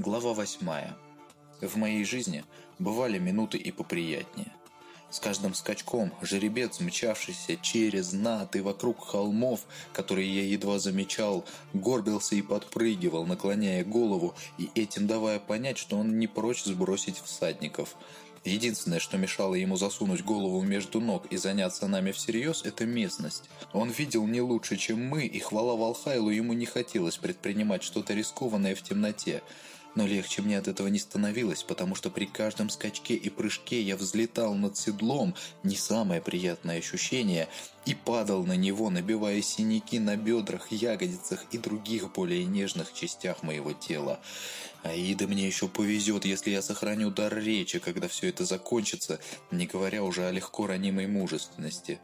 Глава восьмая. В моей жизни бывали минуты и поприятнее. С каждым скачком жеребец, мчавшийся через над и вокруг холмов, которые я едва замечал, горбился и подпрыгивал, наклоняя голову и этим давая понять, что он не прочь сбросить всадников – Единственное, что мешало ему засунуть голову между ног и заняться нами всерьез, это местность. Он видел не лучше, чем мы, и хвала Валхайлу ему не хотелось предпринимать что-то рискованное в темноте. Но легче мне от этого не становилось, потому что при каждом скачке и прыжке я взлетал над седлом, не самое приятное ощущение, и падал на него, набивая синяки на бедрах, ягодицах и других более нежных частях моего тела. Аида мне еще повезет, если я сохраню дар речи, когда все это закончится, не говоря уже о легко ранимой мужественности.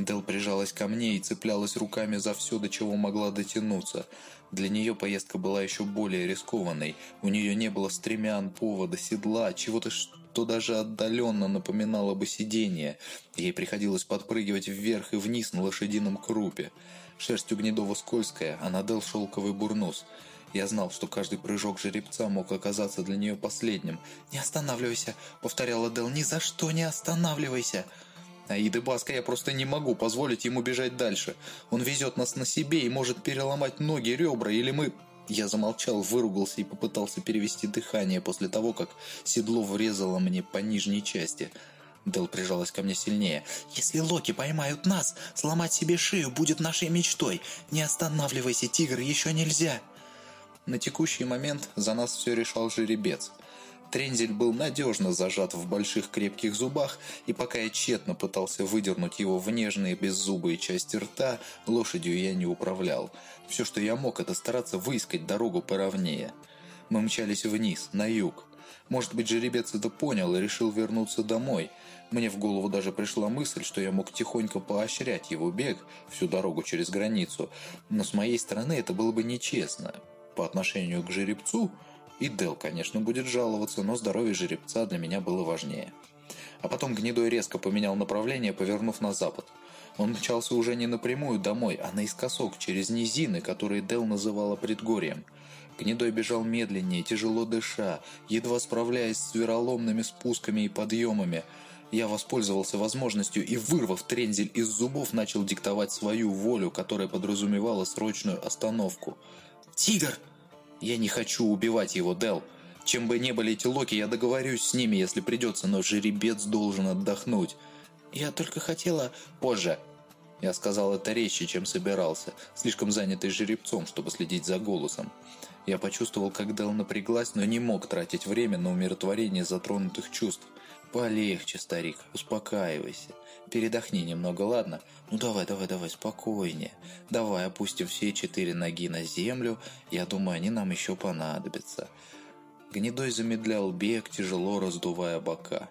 Дел прижалась ко мне и цеплялась руками за все, до чего могла дотянуться – для нее поездка была еще более рискованной. У нее не было стремян, повода, седла, чего-то, что даже отдаленно напоминало бы сидение. Ей приходилось подпрыгивать вверх и вниз на лошадином крупе. Шерсть у Гнедова скользкая, а надел шелковый бурнус. Я знал, что каждый прыжок жеребца мог оказаться для нее последним. «Не останавливайся!» — повторяла Дел. «Ни за что не останавливайся!» Аиды Баска я просто не могу позволить ему бежать дальше. Он везет нас на себе и может переломать ноги, ребра, или мы... Я замолчал, выругался и попытался перевести дыхание после того, как седло врезало мне по нижней части. Дел прижалась ко мне сильнее. «Если Локи поймают нас, сломать себе шею будет нашей мечтой. Не останавливайся, тигр, еще нельзя!» На текущий момент за нас все решал жеребец – Трензель был надежно зажат в больших крепких зубах, и пока я тщетно пытался выдернуть его в нежные беззубые части рта, лошадью я не управлял. Все, что я мог, это стараться выискать дорогу поровнее. Мы мчались вниз, на юг. Может быть, жеребец это понял и решил вернуться домой. Мне в голову даже пришла мысль, что я мог тихонько поощрять его бег всю дорогу через границу, но с моей стороны это было бы нечестно. По отношению к жеребцу – и Дел, конечно, будет жаловаться, но здоровье жеребца для меня было важнее. А потом Гнедой резко поменял направление, повернув на запад. Он мчался уже не напрямую домой, а наискосок, через низины, которые Дел называла предгорьем. Гнедой бежал медленнее, тяжело дыша, едва справляясь с вероломными спусками и подъемами. Я воспользовался возможностью и, вырвав трензель из зубов, начал диктовать свою волю, которая подразумевала срочную остановку. «Тигр!» Я не хочу убивать его, Дел. Чем бы ни были эти локи, я договорюсь с ними, если придется, но жеребец должен отдохнуть. Я только хотела... Позже. Я сказал это резче, чем собирался, слишком занятый жеребцом, чтобы следить за голосом. Я почувствовал, как Дел напряглась, но не мог тратить время на умиротворение затронутых чувств. «Полегче, старик, успокаивайся. Передохни немного, ладно? Ну давай, давай, давай, спокойнее. Давай опустим все четыре ноги на землю. Я думаю, они нам еще понадобятся. Гнедой замедлял бег, тяжело раздувая бока.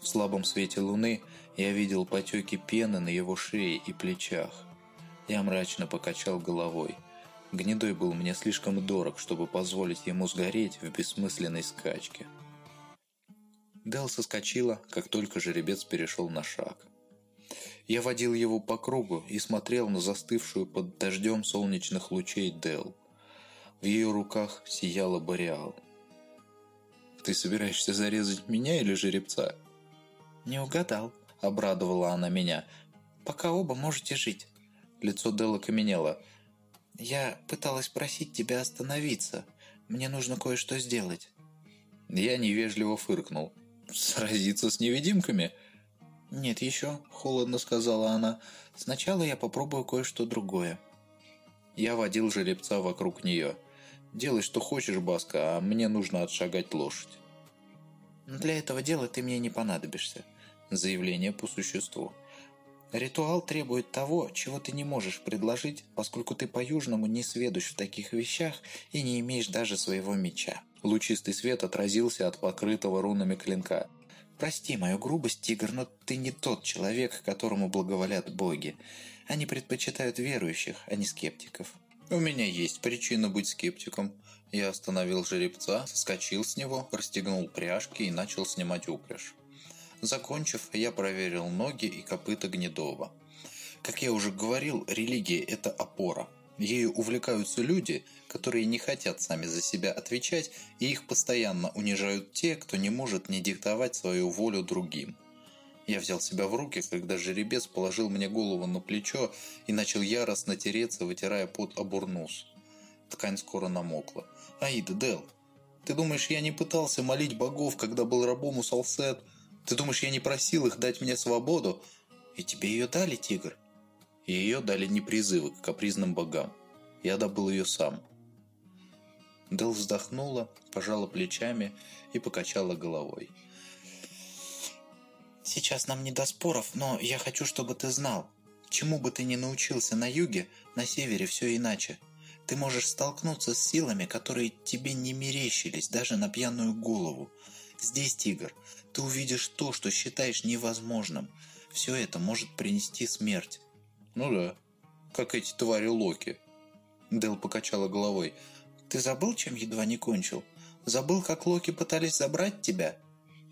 В слабом свете луны я видел потеки пены на его шее и плечах. Я мрачно покачал головой. Гнедой был мне слишком дорог, чтобы позволить ему сгореть в бессмысленной скачке. Дел соскочила, как только жеребец перешел на шаг. Я водил его по кругу и смотрел на застывшую под дождем солнечных лучей Дел. В ее руках сияла Бореал. «Ты собираешься зарезать меня или жеребца?» «Не угадал», — обрадовала она меня. «Пока оба можете жить». Лицо Делла каменело. «Я пыталась просить тебя остановиться. Мне нужно кое-что сделать». Я невежливо фыркнул. «Сразиться с невидимками?» «Нет еще», – холодно сказала она. «Сначала я попробую кое-что другое». Я водил жеребца вокруг нее. «Делай, что хочешь, Баска, а мне нужно отшагать лошадь». «Для этого дела ты мне не понадобишься». Заявление по существу. «Ритуал требует того, чего ты не можешь предложить, поскольку ты по-южному не сведущ в таких вещах и не имеешь даже своего меча». Лучистый свет отразился от покрытого рунами клинка. Прости мою грубость, тигр, но ты не тот человек, которому благоволят боги. Они предпочитают верующих, а не скептиков. У меня есть причина быть скептиком. Я остановил жеребца, соскочил с него, расстегнул пряжки и начал снимать упряжь. Закончив, я проверил ноги и копыта Гнедова. Как я уже говорил, религия – это опора. Ею увлекаются люди, которые не хотят сами за себя отвечать, и их постоянно унижают те, кто не может не диктовать свою волю другим. Я взял себя в руки, когда жеребец положил мне голову на плечо и начал яростно тереться, вытирая пот об урнус. Ткань скоро намокла. «Аида, Дел, ты думаешь, я не пытался молить богов, когда был рабом у Салсет? Ты думаешь, я не просил их дать мне свободу? И тебе ее дали, тигр?» И ее дали не призывы к капризным богам. Я добыл ее сам. Дел вздохнула, пожала плечами и покачала головой. Сейчас нам не до споров, но я хочу, чтобы ты знал. Чему бы ты ни научился на юге, на севере все иначе. Ты можешь столкнуться с силами, которые тебе не мерещились даже на пьяную голову. Здесь, тигр, ты увидишь то, что считаешь невозможным. Все это может принести смерть. Ну да, как эти твари Локи. Дел покачала головой. Ты забыл, чем едва не кончил? Забыл, как Локи пытались забрать тебя?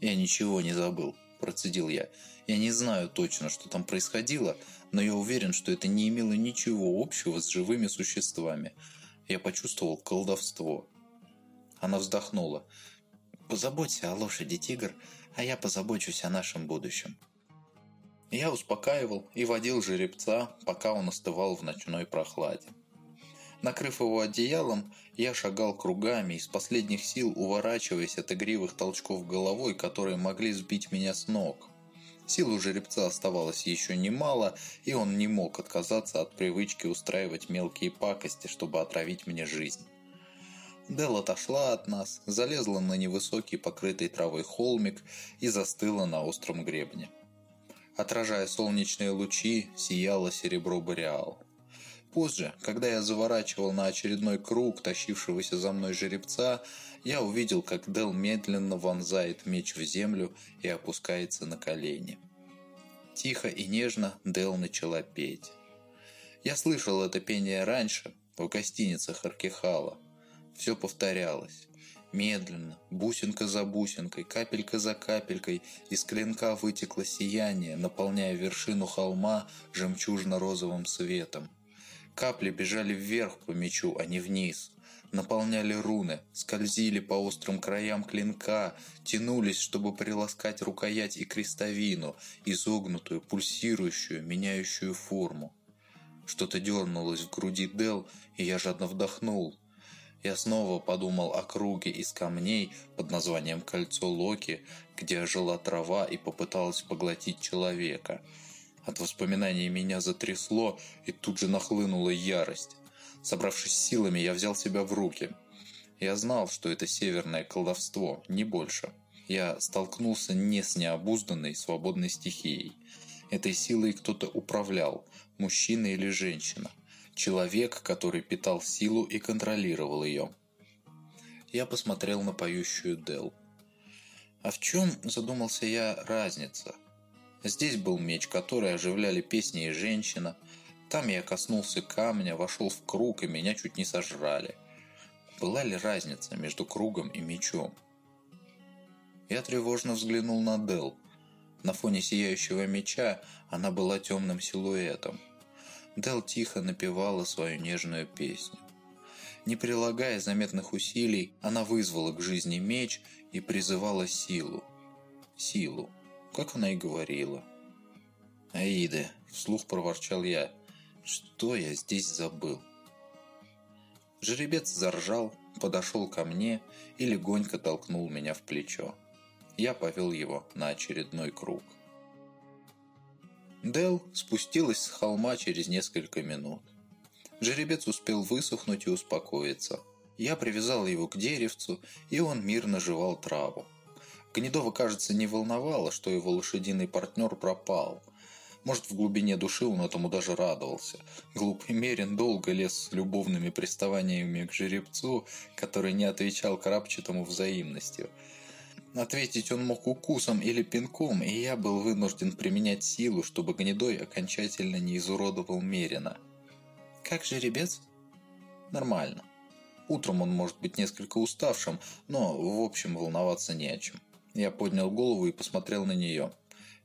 Я ничего не забыл процедил я. Я не знаю точно, что там происходило, но я уверен, что это не имело ничего общего с живыми существами. Я почувствовал колдовство. Она вздохнула. «Позаботься о лошади, тигр, а я позабочусь о нашем будущем». Я успокаивал и водил жеребца, пока он остывал в ночной прохладе. Накрыв его одеялом, я шагал кругами, из последних сил уворачиваясь от игривых толчков головой, которые могли сбить меня с ног. Сил у жеребца оставалось еще немало, и он не мог отказаться от привычки устраивать мелкие пакости, чтобы отравить мне жизнь. Дел отошла от нас, залезла на невысокий покрытый травой холмик и застыла на остром гребне. Отражая солнечные лучи, сияло серебро Бореал. Позже, когда я заворачивал на очередной круг тащившегося за мной жеребца, я увидел, как Дел медленно вонзает меч в землю и опускается на колени. Тихо и нежно Дел начала петь. Я слышал это пение раньше, в гостиницах Аркехала. Все повторялось. Медленно, бусинка за бусинкой, капелька за капелькой, из клинка вытекло сияние, наполняя вершину холма жемчужно-розовым светом. Капли бежали вверх по мечу, а не вниз. Наполняли руны, скользили по острым краям клинка, тянулись, чтобы приласкать рукоять и крестовину, изогнутую, пульсирующую, меняющую форму. Что-то дернулось в груди Дел, и я жадно вдохнул. Я снова подумал о круге из камней под названием «Кольцо Локи», где жила трава и попыталась поглотить человека – от воспоминаний меня затрясло, и тут же нахлынула ярость. Собравшись силами, я взял себя в руки. Я знал, что это северное колдовство, не больше. Я столкнулся не с необузданной, свободной стихией. Этой силой кто-то управлял, мужчина или женщина. Человек, который питал силу и контролировал ее. Я посмотрел на поющую Дел. А в чем, задумался я, разница? Здесь был меч, который оживляли песни и женщина. Там я коснулся камня, вошел в круг, и меня чуть не сожрали. Была ли разница между кругом и мечом? Я тревожно взглянул на Дел. На фоне сияющего меча она была темным силуэтом. Дел тихо напевала свою нежную песню. Не прилагая заметных усилий, она вызвала к жизни меч и призывала силу. Силу как она и говорила. «Аида», — вслух проворчал я, — «что я здесь забыл?» Жеребец заржал, подошел ко мне и легонько толкнул меня в плечо. Я повел его на очередной круг. Дел спустилась с холма через несколько минут. Жеребец успел высохнуть и успокоиться. Я привязал его к деревцу, и он мирно жевал траву. Гнедова, кажется, не волновало, что его лошадиный партнер пропал. Может, в глубине души он этому даже радовался. Глупый Мерин долго лез с любовными приставаниями к жеребцу, который не отвечал крапчатому взаимностью. Ответить он мог укусом или пинком, и я был вынужден применять силу, чтобы гнедой окончательно не изуродовал Мерина. «Как жеребец?» «Нормально. Утром он может быть несколько уставшим, но в общем волноваться не о чем». Я поднял голову и посмотрел на нее.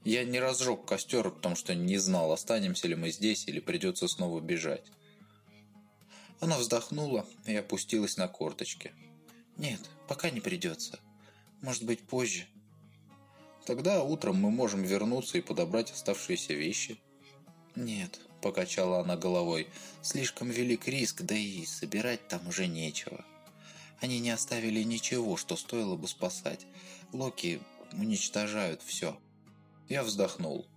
Я не разжег костер, потому что не знал, останемся ли мы здесь или придется снова бежать. Она вздохнула и опустилась на корточки. «Нет, пока не придется. Может быть, позже». «Тогда утром мы можем вернуться и подобрать оставшиеся вещи». «Нет», – покачала она головой, – «слишком велик риск, да и собирать там уже нечего». Они не оставили ничего, что стоило бы спасать. Локи уничтожают все. Я вздохнул.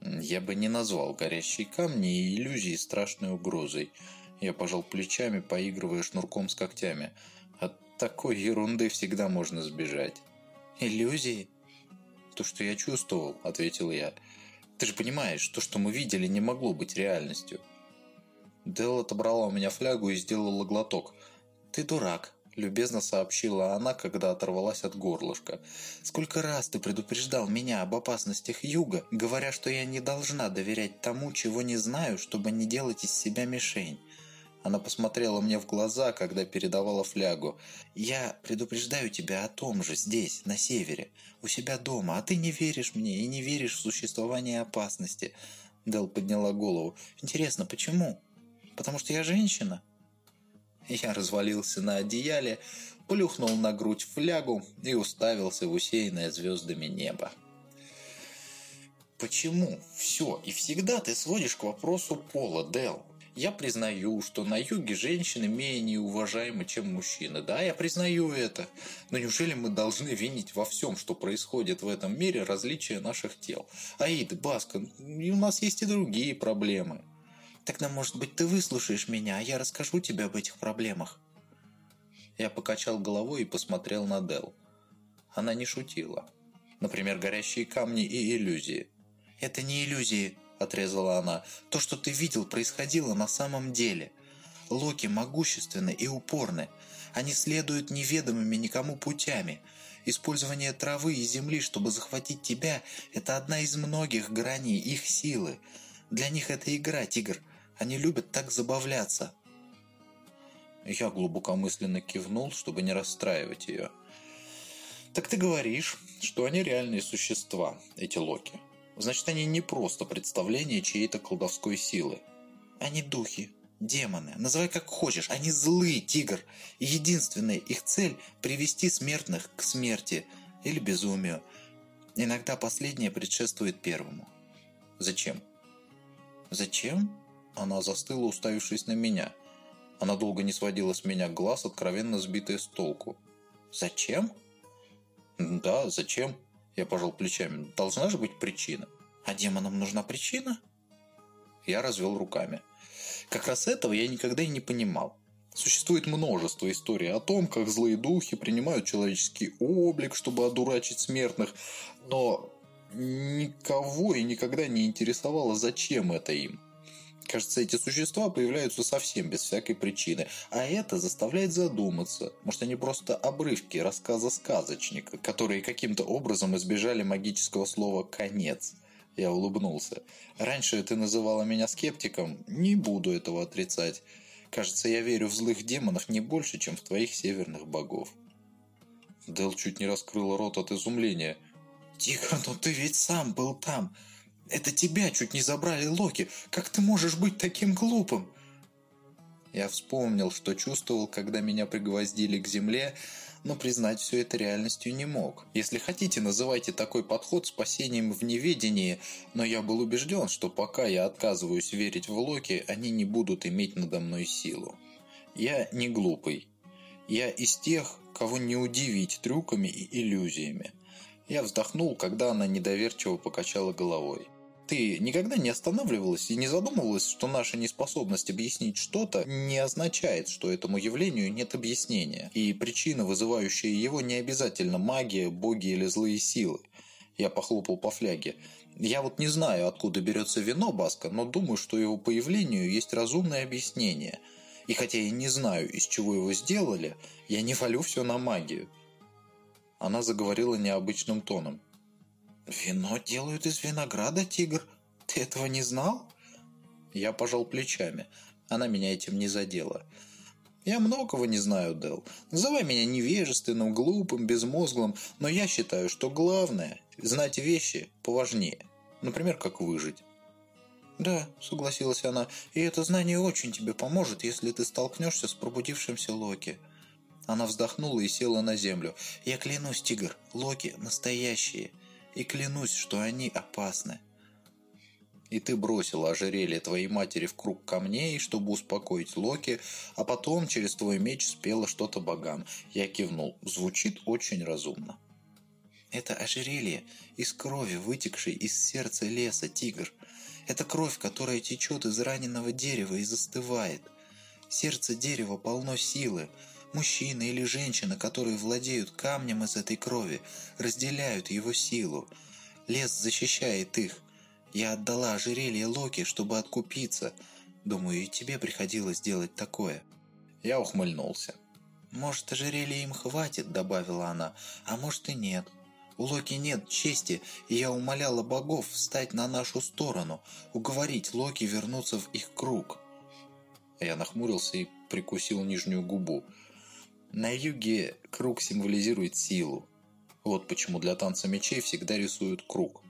Я бы не назвал горящие камни и иллюзии страшной угрозой. Я пожал плечами, поигрывая шнурком с когтями. Такой ерунды всегда можно сбежать. Иллюзии? То, что я чувствовал, ответил я. Ты же понимаешь, то, что мы видели, не могло быть реальностью. Дел отобрала у меня флягу и сделала глоток. Ты дурак, любезно сообщила она, когда оторвалась от горлышка. Сколько раз ты предупреждал меня об опасностях юга, говоря, что я не должна доверять тому, чего не знаю, чтобы не делать из себя мишень. Она посмотрела мне в глаза, когда передавала флягу. «Я предупреждаю тебя о том же здесь, на севере, у себя дома, а ты не веришь мне и не веришь в существование опасности». Дел подняла голову. «Интересно, почему? Потому что я женщина?» Я развалился на одеяле, плюхнул на грудь флягу и уставился в усеянное звездами небо. «Почему все и всегда ты сводишь к вопросу пола, Дел?» Я признаю, что на юге женщины менее уважаемы, чем мужчины. Да, я признаю это. Но неужели мы должны винить во всем, что происходит в этом мире, различия наших тел? Аид, Баска, у нас есть и другие проблемы. Тогда, может быть, ты выслушаешь меня, а я расскажу тебе об этих проблемах. Я покачал головой и посмотрел на Дел. Она не шутила. Например, горящие камни и иллюзии. Это не иллюзии, – отрезала она. «То, что ты видел, происходило на самом деле. Локи могущественны и упорны. Они следуют неведомыми никому путями. Использование травы и земли, чтобы захватить тебя – это одна из многих граней их силы. Для них это игра, тигр. Они любят так забавляться». Я глубокомысленно кивнул, чтобы не расстраивать ее. «Так ты говоришь, что они реальные существа, эти Локи?» Значит, они не просто представление чьей-то колдовской силы. Они духи, демоны, называй как хочешь, они злые, тигр. И единственная их цель – привести смертных к смерти или безумию. Иногда последнее предшествует первому. Зачем? Зачем? Она застыла, уставившись на меня. Она долго не сводила с меня глаз, откровенно сбитая с толку. Зачем? Да, зачем? Я пожал плечами. Должна же быть причина. А демонам нужна причина? Я развел руками. Как раз этого я никогда и не понимал. Существует множество историй о том, как злые духи принимают человеческий облик, чтобы одурачить смертных, но никого и никогда не интересовало, зачем это им. Кажется, эти существа появляются совсем без всякой причины, а это заставляет задуматься. Может, они просто обрывки рассказа сказочника, которые каким-то образом избежали магического слова «конец». Я улыбнулся. «Раньше ты называла меня скептиком. Не буду этого отрицать. Кажется, я верю в злых демонах не больше, чем в твоих северных богов». Дел чуть не раскрыл рот от изумления. «Тихо, но ты ведь сам был там. Это тебя чуть не забрали Локи. Как ты можешь быть таким глупым?» Я вспомнил, что чувствовал, когда меня пригвоздили к земле, но признать все это реальностью не мог. Если хотите, называйте такой подход спасением в неведении, но я был убежден, что пока я отказываюсь верить в Локи, они не будут иметь надо мной силу. Я не глупый. Я из тех, кого не удивить трюками и иллюзиями. Я вздохнул, когда она недоверчиво покачала головой. Ты никогда не останавливалась и не задумывалась, что наша неспособность объяснить что-то не означает, что этому явлению нет объяснения, и причина, вызывающая его, не обязательно магия, боги или злые силы. Я похлопал по фляге. Я вот не знаю, откуда берется вино Баска, но думаю, что его появлению есть разумное объяснение. И хотя я не знаю, из чего его сделали, я не валю все на магию. Она заговорила необычным тоном. «Вино делают из винограда, тигр. Ты этого не знал?» Я пожал плечами. Она меня этим не задела. «Я многого не знаю, Дел. Называй меня невежественным, глупым, безмозглым, но я считаю, что главное – знать вещи поважнее. Например, как выжить». «Да», — согласилась она, — «и это знание очень тебе поможет, если ты столкнешься с пробудившимся Локи». Она вздохнула и села на землю. «Я клянусь, тигр, Локи настоящие, и клянусь, что они опасны». И ты бросила ожерелье твоей матери в круг камней, чтобы успокоить Локи, а потом через твой меч спела что-то богам. Я кивнул. Звучит очень разумно. Это ожерелье из крови, вытекшей из сердца леса, тигр. Это кровь, которая течет из раненого дерева и застывает. Сердце дерева полно силы. Мужчина или женщина, которые владеют камнем из этой крови, разделяют его силу. Лес защищает их. Я отдала ожерелье Локи, чтобы откупиться. Думаю, и тебе приходилось делать такое». Я ухмыльнулся. «Может, ожерелья им хватит», — добавила она, — «а может и нет». У Локи нет чести, и я умоляла богов встать на нашу сторону, уговорить Локи вернуться в их круг. Я нахмурился и прикусил нижнюю губу. На юге круг символизирует силу. Вот почему для танца мечей всегда рисуют круг.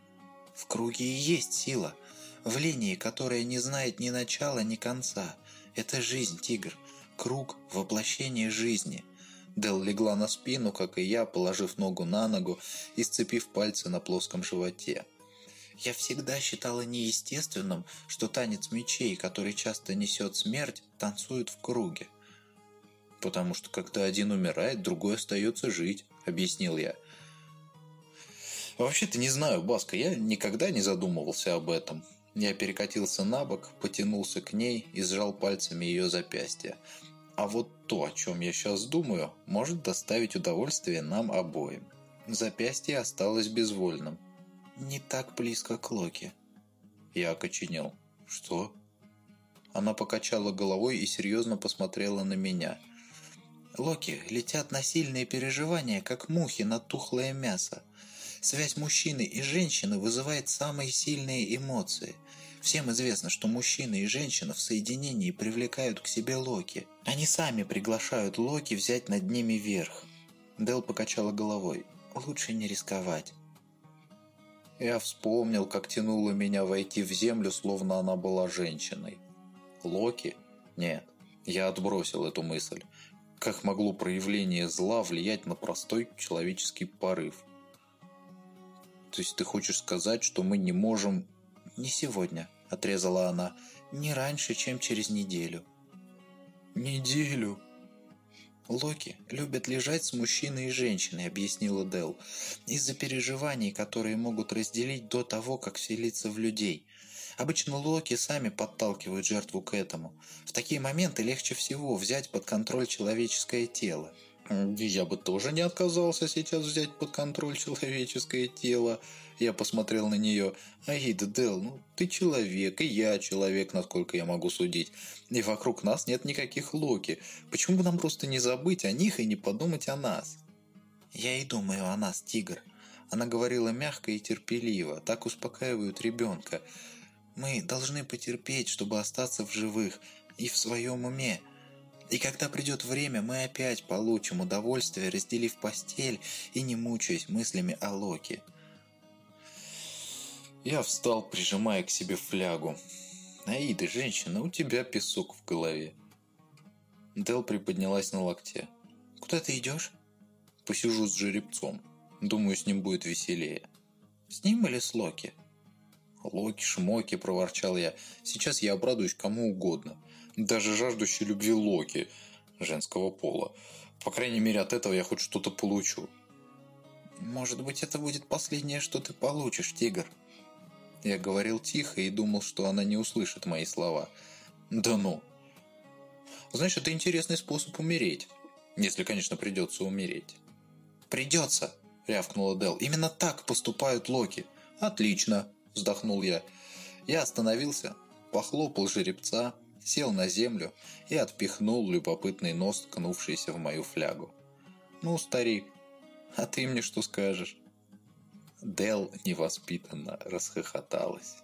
В круге и есть сила. В линии, которая не знает ни начала, ни конца. Это жизнь, тигр. Круг – воплощение жизни – Дел легла на спину, как и я, положив ногу на ногу и сцепив пальцы на плоском животе. Я всегда считала неестественным, что танец мечей, который часто несет смерть, танцуют в круге. «Потому что когда один умирает, другой остается жить», — объяснил я. «Вообще-то не знаю, Баска, я никогда не задумывался об этом». Я перекатился на бок, потянулся к ней и сжал пальцами ее запястье. А вот то, о чем я сейчас думаю, может доставить удовольствие нам обоим. Запястье осталось безвольным. Не так близко к Локи. Я окоченел. Что? Она покачала головой и серьезно посмотрела на меня. Локи летят на сильные переживания, как мухи на тухлое мясо. Связь мужчины и женщины вызывает самые сильные эмоции – Всем известно, что мужчина и женщина в соединении привлекают к себе Локи. Они сами приглашают Локи взять над ними верх. Дел покачала головой. Лучше не рисковать. Я вспомнил, как тянуло меня войти в землю, словно она была женщиной. Локи? Нет. Я отбросил эту мысль. Как могло проявление зла влиять на простой человеческий порыв? То есть ты хочешь сказать, что мы не можем... Не сегодня отрезала она. «Не раньше, чем через неделю». «Неделю?» «Локи любят лежать с мужчиной и женщиной», — объяснила Дел, «из-за переживаний, которые могут разделить до того, как вселиться в людей. Обычно Локи сами подталкивают жертву к этому. В такие моменты легче всего взять под контроль человеческое тело». «Я бы тоже не отказался сейчас взять под контроль человеческое тело», я посмотрел на нее. «Аида, Дел, ну ты человек, и я человек, насколько я могу судить. И вокруг нас нет никаких Локи. Почему бы нам просто не забыть о них и не подумать о нас?» «Я и думаю о нас, тигр». Она говорила мягко и терпеливо, так успокаивают ребенка. «Мы должны потерпеть, чтобы остаться в живых и в своем уме». И когда придет время, мы опять получим удовольствие, разделив постель и не мучаясь мыслями о Локи. Я встал, прижимая к себе флягу. «Аида, женщина, у тебя песок в голове». Дел приподнялась на локте. «Куда ты идешь?» «Посижу с жеребцом. Думаю, с ним будет веселее». «С ним или с Локи?» «Локи-шмоки», – проворчал я. «Сейчас я обрадуюсь кому угодно. Даже жаждущей любви Локи, женского пола. По крайней мере, от этого я хоть что-то получу». «Может быть, это будет последнее, что ты получишь, тигр?» Я говорил тихо и думал, что она не услышит мои слова. Да ну. Знаешь, это интересный способ умереть. Если, конечно, придется умереть. Придется, рявкнула Дел. Именно так поступают Локи. Отлично, вздохнул я. Я остановился, похлопал жеребца, сел на землю и отпихнул любопытный нос, ткнувшийся в мою флягу. «Ну, старик, а ты мне что скажешь?» Дел невоспитанно расхохоталась.